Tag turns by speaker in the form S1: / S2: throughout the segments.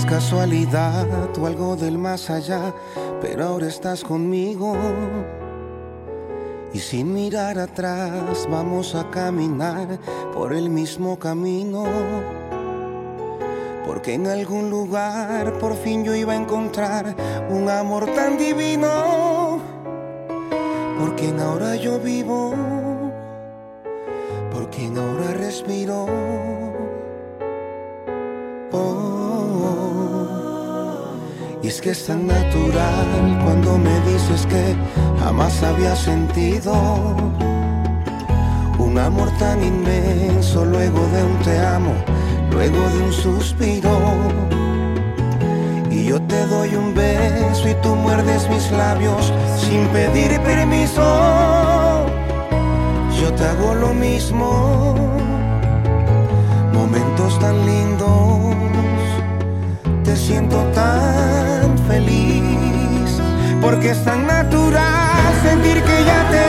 S1: casualidad o algo del más allá, pero ahora estás conmigo. Y sin mirar atrás vamos a caminar por el mismo camino. Porque en algún lugar por fin yo iba a encontrar un amor tan divino. Porque en ahora yo vivo, es que es tan natural cuando me dices que jamás había sentido un amor tan inmenso luego de un te amo, luego de un suspiro. Y yo te doy un beso y tú muerdes mis labios sin pedir permiso. Yo te hago lo mismo, momentos tan lindos, porque es tan natural sentir que ya te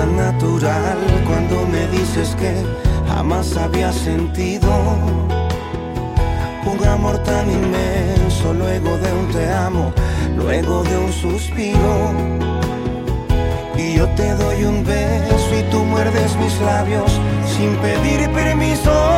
S1: tan natural cuando me dices que jamás había sentido un amor tan inmenso luego de un te amo, luego de un suspiro. Y yo te doy un beso y tú muerdes mis labios sin pedir permiso.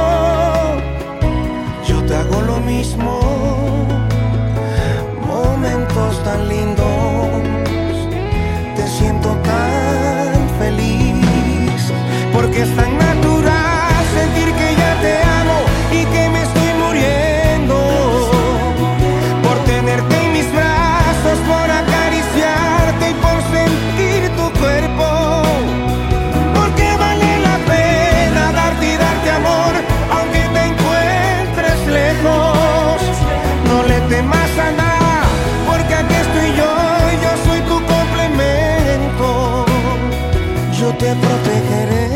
S1: Te protegeré,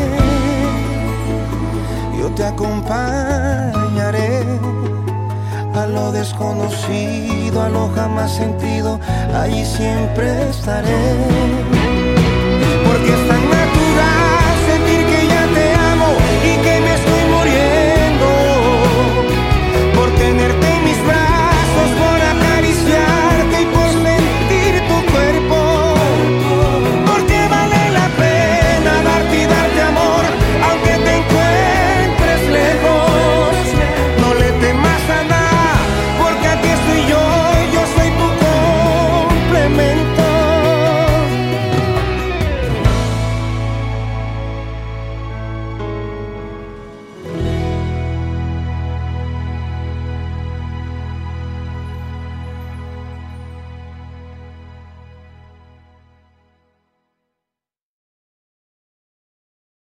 S1: yo te acompañaré a lo desconocido, a lo jamás sentido, allí siempre estaré.